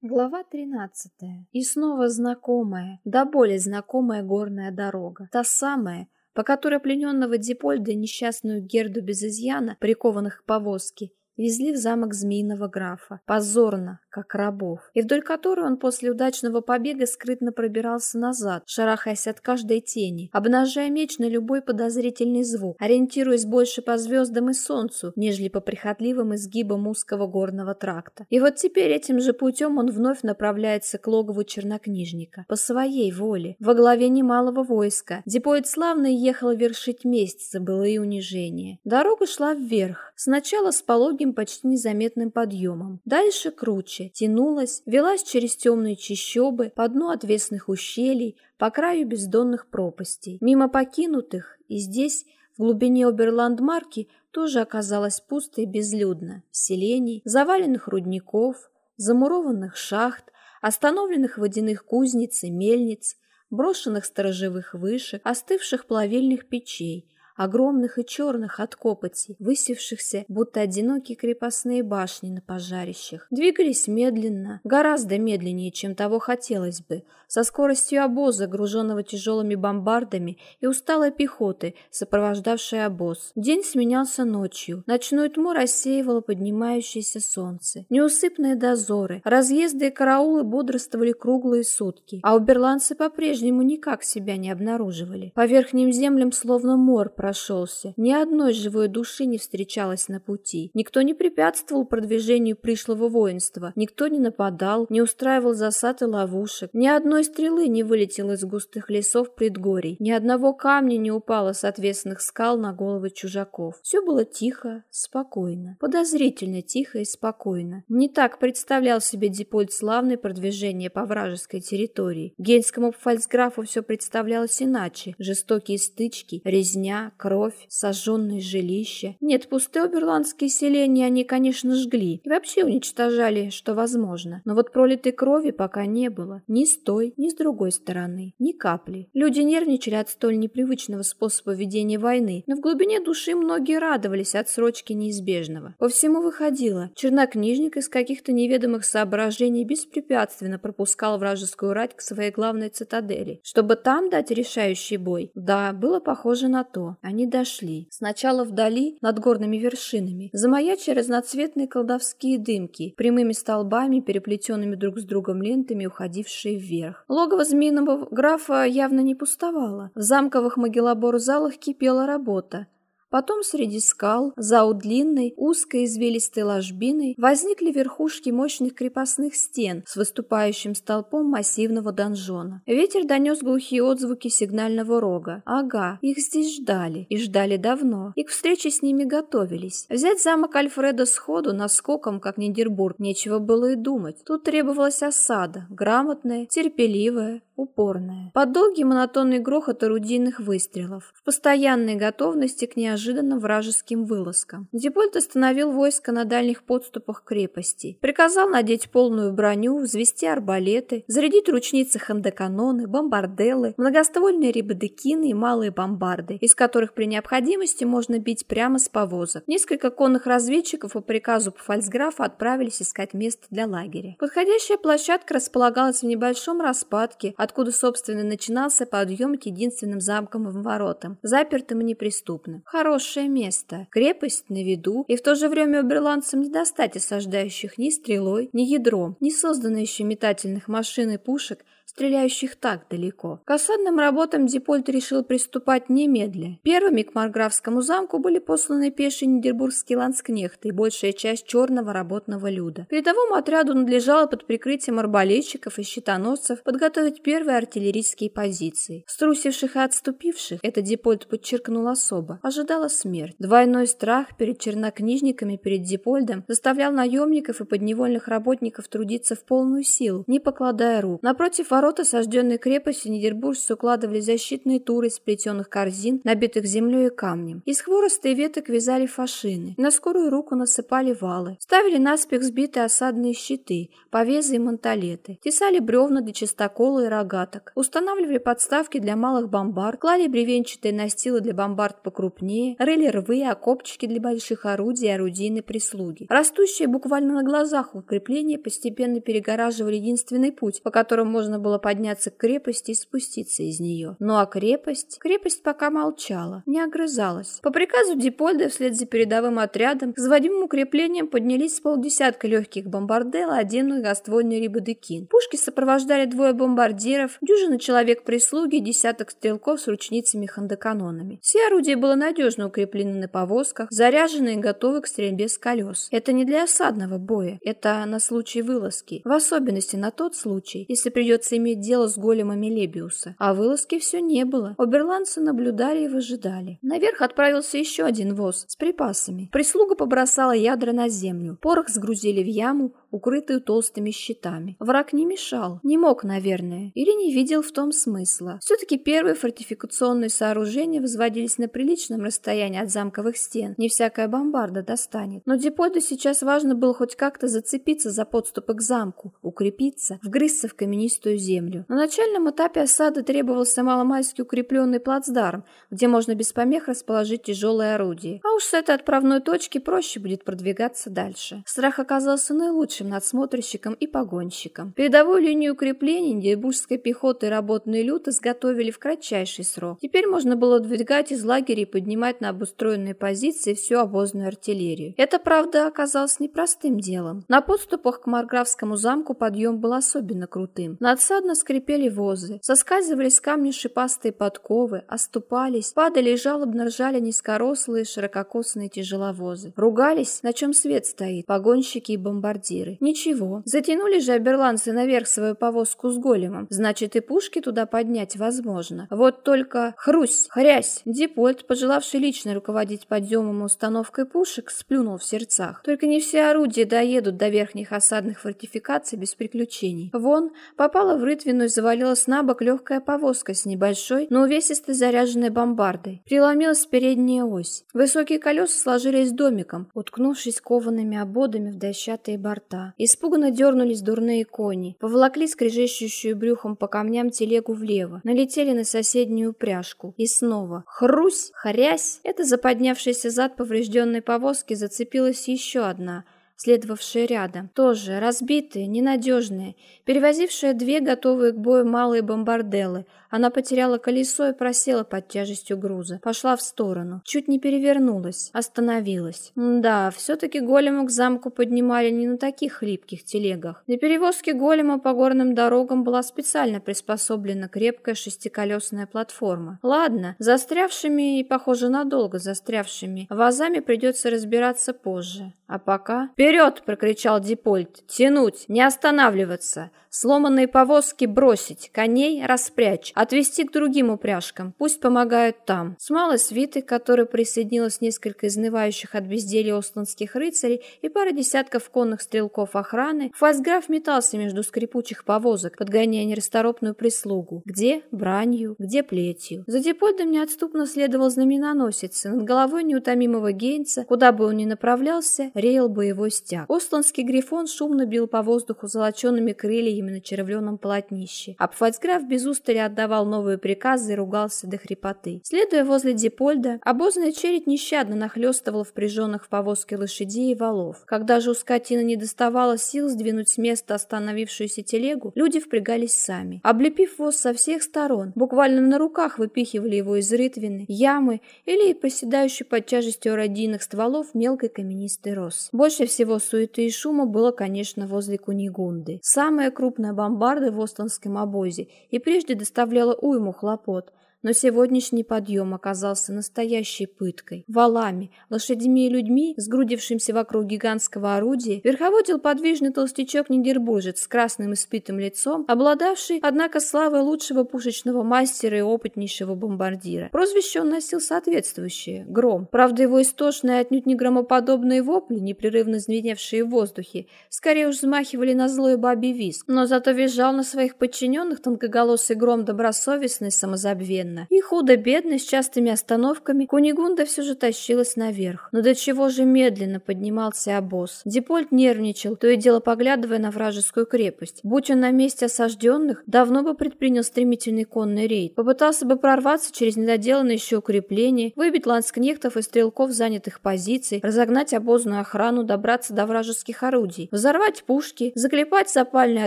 Глава 13. И снова знакомая, да более знакомая горная дорога. Та самая, по которой плененного Дипольда и несчастную Герду без изъяна, прикованных к повозке, везли в замок Змеиного графа. Позорно, как рабов, и вдоль которой он после удачного побега скрытно пробирался назад, шарахаясь от каждой тени, обнажая меч на любой подозрительный звук, ориентируясь больше по звездам и солнцу, нежели по прихотливым изгибам узкого горного тракта. И вот теперь этим же путем он вновь направляется к логову чернокнижника, по своей воле, во главе немалого войска. Депоид славно ехал вершить месть за былые унижения. Дорога шла вверх, сначала с пологим почти незаметным подъемом, дальше круче, тянулась, велась через темные чащобы, по дну отвесных ущелий, по краю бездонных пропастей. Мимо покинутых, и здесь, в глубине Оберландмарки, тоже оказалось пусто и безлюдно. Селений, заваленных рудников, замурованных шахт, остановленных водяных кузниц и мельниц, брошенных сторожевых вышек, остывших плавильных печей, огромных и черных от копоти, высевшихся, будто одинокие крепостные башни на пожарищах. Двигались медленно, гораздо медленнее, чем того хотелось бы, со скоростью обоза, груженного тяжелыми бомбардами, и усталой пехоты, сопровождавшей обоз. День сменялся ночью, ночную тьму рассеивало поднимающееся солнце. Неусыпные дозоры, разъезды и караулы бодрствовали круглые сутки, а уберландцы по-прежнему никак себя не обнаруживали. По верхним землям словно мор прошелся. Ни одной живой души не встречалось на пути. Никто не препятствовал продвижению пришлого воинства. Никто не нападал, не устраивал засад и ловушек. Ни одной стрелы не вылетело из густых лесов предгорий. Ни одного камня не упало с отвесных скал на головы чужаков. Все было тихо, спокойно. Подозрительно тихо и спокойно. Не так представлял себе Дипольд славное продвижение по вражеской территории. Генскому фальцграфу все представлялось иначе. Жестокие стычки, резня, кровь, сожженные жилища. Нет, пустые оберландские селения они, конечно, жгли и вообще уничтожали, что возможно. Но вот пролитой крови пока не было. Ни с той, ни с другой стороны. Ни капли. Люди нервничали от столь непривычного способа ведения войны, но в глубине души многие радовались отсрочке неизбежного. По всему выходило, чернокнижник из каких-то неведомых соображений беспрепятственно пропускал вражескую рать к своей главной цитадели, чтобы там дать решающий бой. Да, было похоже на то. Они дошли. Сначала вдали, над горными вершинами, замаячили разноцветные колдовские дымки, прямыми столбами, переплетенными друг с другом лентами, уходившие вверх. Логово змеиного графа явно не пустовало. В замковых могилобор-залах кипела работа. Потом среди скал, за у длинной, узкой извилистой ложбиной, возникли верхушки мощных крепостных стен с выступающим столпом массивного донжона. Ветер донес глухие отзвуки сигнального рога. Ага, их здесь ждали. И ждали давно. И к встрече с ними готовились. Взять замок Альфреда сходу, наскоком, как Нидербург, нечего было и думать. Тут требовалась осада, грамотная, терпеливая, упорная. Под долгий монотонный грохот орудийных выстрелов. В постоянной готовности к неожиданности неожиданно вражеским вылазкам. Дипольт остановил войско на дальних подступах крепости, приказал надеть полную броню, взвести арбалеты, зарядить ручницы хандеканоны, бомбарделы, многоствольные рибадекины и малые бомбарды, из которых при необходимости можно бить прямо с повозок. Несколько конных разведчиков по приказу фальцграфа отправились искать место для лагеря. Подходящая площадка располагалась в небольшом распадке, откуда, собственно, начинался подъем к единственным замковым воротам, запертым и неприступным хорошее место. Крепость на виду, и в то же время уберландцам не достать осаждающих ни стрелой, ни ядром, ни созданной еще метательных машин и пушек, стреляющих так далеко. К осадным работам Дипольт решил приступать немедля. Первыми к Марграфскому замку были посланы пешие нидербургские ланскнехты и большая часть черного работного люда. Передовому отряду надлежало под прикрытием арбалетчиков и щитоносцев подготовить первые артиллерийские позиции. Струсивших и отступивших, это Дипольт подчеркнул особо, ожидала смерть. Двойной страх перед чернокнижниками перед Дипольдом заставлял наемников и подневольных работников трудиться в полную силу, не покладая рук. Напротив ворота сожженной крепости нидербуржцы укладывали защитные туры из плетеных корзин, набитых землей и камнем. Из хвороста и веток вязали фашины. На скорую руку насыпали валы. Ставили наспех сбитые осадные щиты, повезы и манталеты. Тесали бревна для чистокола и рогаток. Устанавливали подставки для малых бомбард, клали бревенчатые настилы для бомбард покрупнее, рыли рвы, окопчики для больших орудий и орудийной прислуги. Растущие буквально на глазах укрепления постепенно перегораживали единственный путь, по которому можно было подняться к крепости и спуститься из нее. Ну а крепость? Крепость пока молчала, не огрызалась. По приказу Дипольда вслед за передовым отрядом к заводимым укреплениям поднялись полдесятка легких бомбардел, один многоствольный рибадыкин. Пушки сопровождали двое бомбардиров, дюжина человек прислуги, десяток стрелков с ручницами хандоканонами. Все орудия было надежно укреплены на повозках, заряжены и готовы к стрельбе с колес. Это не для осадного боя, это на случай вылазки, в особенности на тот случай, если придется иметь дело с големами Лебиуса. А вылазки все не было. Оберландцы наблюдали и выжидали. Наверх отправился еще один воз с припасами. Прислуга побросала ядра на землю. Порох сгрузили в яму, укрытую толстыми щитами. Враг не мешал, не мог, наверное, или не видел в том смысла. Все-таки первые фортификационные сооружения возводились на приличном расстоянии от замковых стен, не всякая бомбарда достанет. Но Дипольду сейчас важно было хоть как-то зацепиться за подступы к замку, укрепиться, вгрызться в каменистую землю. На начальном этапе осады требовался маломальски укрепленный плацдарм, где можно без помех расположить тяжелые орудия. А уж с этой отправной точки проще будет продвигаться дальше. Страх оказался наилучшим младшим надсмотрщиком и погонщиком. Передовую линию укреплений дебужской пехоты и работные люты сготовили в кратчайший срок. Теперь можно было двигать из лагеря и поднимать на обустроенные позиции всю обозную артиллерию. Это, правда, оказалось непростым делом. На подступах к Марграфскому замку подъем был особенно крутым. Надсадно скрипели возы, соскальзывали с камня шипастые подковы, оступались, падали и жалобно ржали низкорослые ширококосные тяжеловозы. Ругались, на чем свет стоит, погонщики и бомбардиры пассажиры. Ничего, затянули же оберландцы наверх свою повозку с големом, значит и пушки туда поднять возможно. Вот только хрусь, хрясь, Дипольт, пожелавший лично руководить подъемом и установкой пушек, сплюнул в сердцах. Только не все орудия доедут до верхних осадных фортификаций без приключений. Вон, попала в рытвину и завалилась на бок легкая повозка с небольшой, но увесистой заряженной бомбардой. Преломилась передняя ось. Высокие колеса сложились домиком, уткнувшись коваными ободами в дощатые борта борта. Испуганно дернулись дурные кони, поволокли скрежещущую брюхом по камням телегу влево, налетели на соседнюю упряжку. И снова. Хрусь, хорясь, это заподнявшийся зад поврежденной повозки зацепилась еще одна — следовавшие рядом, тоже разбитые, ненадежные, перевозившие две готовые к бою малые бомбарделы, она потеряла колесо и просела под тяжестью груза. Пошла в сторону. Чуть не перевернулась. Остановилась. Да, все-таки голему к замку поднимали не на таких хлипких телегах. Для перевозки голема по горным дорогам была специально приспособлена крепкая шестиколесная платформа. Ладно, застрявшими и, похоже, надолго застрявшими, вазами придется разбираться позже. А пока... «Вперед!» — прокричал Дипольт. «Тянуть! Не останавливаться! Сломанные повозки бросить, коней распрячь, отвезти к другим упряжкам, пусть помогают там. С малой свитой, к которой присоединилось несколько изнывающих от безделья осланских рыцарей и пара десятков конных стрелков охраны, фальсграф метался между скрипучих повозок, подгоняя нерасторопную прислугу. Где бранью, где плетью. За Депольдом неотступно следовал знаменоносец, над головой неутомимого гейнца, куда бы он ни направлялся, реял боевой стяг. Осланский грифон шумно бил по воздуху золочеными крыльями на червленом полотнище. А Пфальцграф без устали отдавал новые приказы и ругался до хрипоты. Следуя возле Дипольда, обозная чередь нещадно нахлестывала впряженных в повозке лошадей и валов. Когда же у скотины не доставало сил сдвинуть с места остановившуюся телегу, люди впрягались сами. Облепив воз со всех сторон, буквально на руках выпихивали его из рытвины, ямы или поседающий под тяжестью родийных стволов мелкой каменистой рос. Больше всего суеты и шума было, конечно, возле Кунигунды. Самая крупная бомбарда в Остонском обозе и прежде доставляла уйму хлопот, но сегодняшний подъем оказался настоящей пыткой. Валами, лошадьми и людьми, сгрудившимся вокруг гигантского орудия, верховодил подвижный толстячок-нидербуржец с красным испитым лицом, обладавший, однако, славой лучшего пушечного мастера и опытнейшего бомбардира. Прозвище он носил соответствующее — Гром. Правда, его истошные, отнюдь не громоподобные вопли, непрерывно звеневшие в воздухе, скорее уж взмахивали на злой бабий виск, но зато визжал на своих подчиненных тонкоголосый Гром добросовестный, самозабвенный медленно. И худо-бедно, с частыми остановками, Кунигунда все же тащилась наверх. Но до чего же медленно поднимался обоз. Дипольт нервничал, то и дело поглядывая на вражескую крепость. Будь он на месте осажденных, давно бы предпринял стремительный конный рейд. Попытался бы прорваться через недоделанные еще укрепления, выбить ланскнехтов и стрелков занятых позиций, разогнать обозную охрану, добраться до вражеских орудий, взорвать пушки, заклепать запальные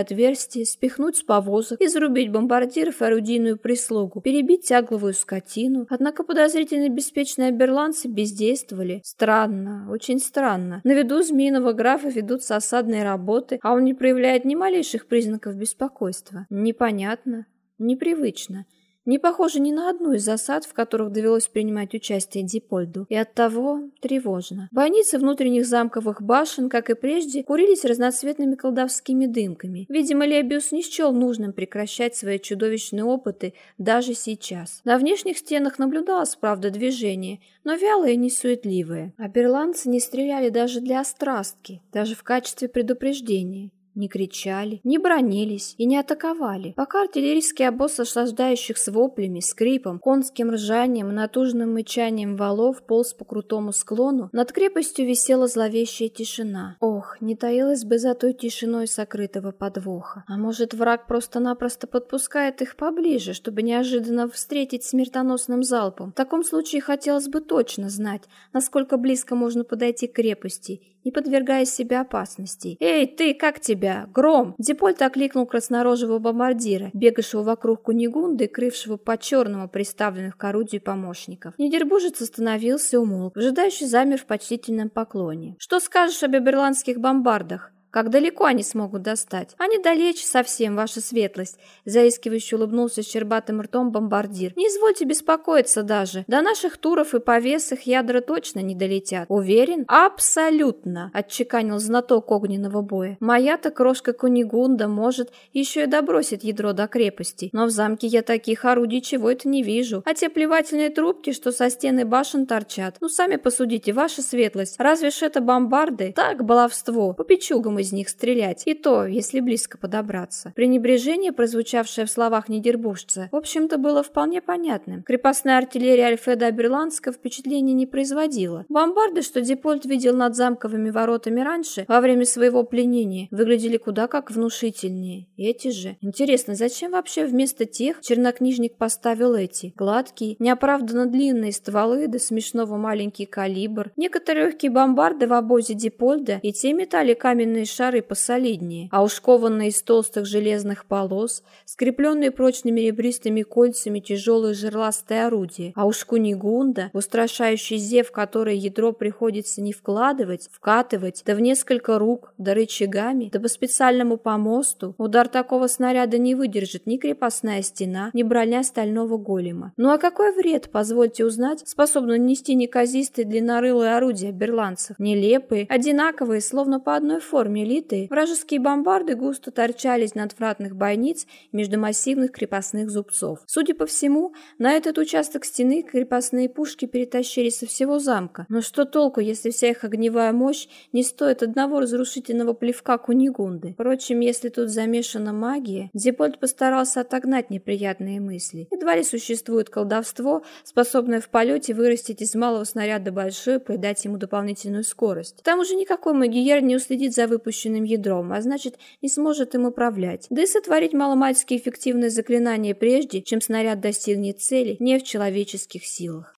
отверстия, спихнуть с повозок и зарубить бомбардиров и орудийную прислугу, перебить тягловую скотину. Однако подозрительно беспечные берландцы бездействовали. Странно, очень странно. На виду змеиного графа ведутся осадные работы, а он не проявляет ни малейших признаков беспокойства. Непонятно, непривычно. Не похоже ни на одну из засад, в которых довелось принимать участие Дипольду, и оттого тревожно. Бойницы внутренних замковых башен, как и прежде, курились разноцветными колдовскими дымками. Видимо, Лебиус не счел нужным прекращать свои чудовищные опыты даже сейчас. На внешних стенах наблюдалось, правда, движение, но вялое и несуетливое. А берландцы не стреляли даже для острастки, даже в качестве предупреждения. Не кричали, не бронились и не атаковали. Пока артиллерийский обоз осаждающих с воплями, скрипом, конским ржанием и натужным мычанием валов полз по крутому склону, над крепостью висела зловещая тишина. Ох, не таилась бы за той тишиной сокрытого подвоха. А может, враг просто-напросто подпускает их поближе, чтобы неожиданно встретить смертоносным залпом. В таком случае хотелось бы точно знать, насколько близко можно подойти к крепости не подвергая себя опасности. «Эй, ты, как тебя? Гром!» Дипольт окликнул краснорожего бомбардира, бегавшего вокруг Кунигунды, крывшего по-черному приставленных к орудию помощников. Недербужец остановился умолк, выжидающий замер в почтительном поклоне. «Что скажешь об эберландских бомбардах?» Как далеко они смогут достать? Они далече совсем, ваша светлость, заискивающе улыбнулся щербатым ртом бомбардир. Не извольте беспокоиться даже. До наших туров и повесах ядра точно не долетят. Уверен? Абсолютно, отчеканил знаток огненного боя. Моя-то крошка Кунигунда может еще и добросить ядро до крепости. Но в замке я таких орудий чего-то не вижу. А те плевательные трубки, что со стены башен торчат. Ну, сами посудите, ваша светлость. Разве ж это бомбарды? Так, баловство. По печугам из них стрелять, и то, если близко подобраться. Пренебрежение, прозвучавшее в словах недербушца, в общем-то было вполне понятным. Крепостная артиллерия Альфеда Аберландска впечатления не производила. Бомбарды, что Депольт видел над замковыми воротами раньше, во время своего пленения, выглядели куда как внушительнее. Эти же. Интересно, зачем вообще вместо тех чернокнижник поставил эти? Гладкие, неоправданно длинные стволы, да смешного маленький калибр. Некоторые легкие бомбарды в обозе Дипольда и те метали каменные шары посолиднее, а уж кованные из толстых железных полос, скрепленные прочными ребристыми кольцами тяжелые жерластые орудия, а уж кунигунда, устрашающий зев, который ядро приходится не вкладывать, вкатывать, да в несколько рук, да рычагами, да по специальному помосту, удар такого снаряда не выдержит ни крепостная стена, ни броня стального голема. Ну а какой вред, позвольте узнать, способно нанести неказистые длиннорылые орудия берландцев? Нелепые, одинаковые, словно по одной форме элиты, вражеские бомбарды густо торчались над вратных бойниц между массивных крепостных зубцов. Судя по всему, на этот участок стены крепостные пушки перетащили со всего замка. Но что толку, если вся их огневая мощь не стоит одного разрушительного плевка Кунигунды? Впрочем, если тут замешана магия, Зипольд постарался отогнать неприятные мысли. Едва ли существует колдовство, способное в полете вырастить из малого снаряда большой и придать ему дополнительную скорость. К тому же никакой магиер не уследит за выпущенным выпущенным ядром, а значит, не сможет им управлять. Да и сотворить маломальски эффективное заклинание прежде, чем снаряд достигнет цели, не в человеческих силах.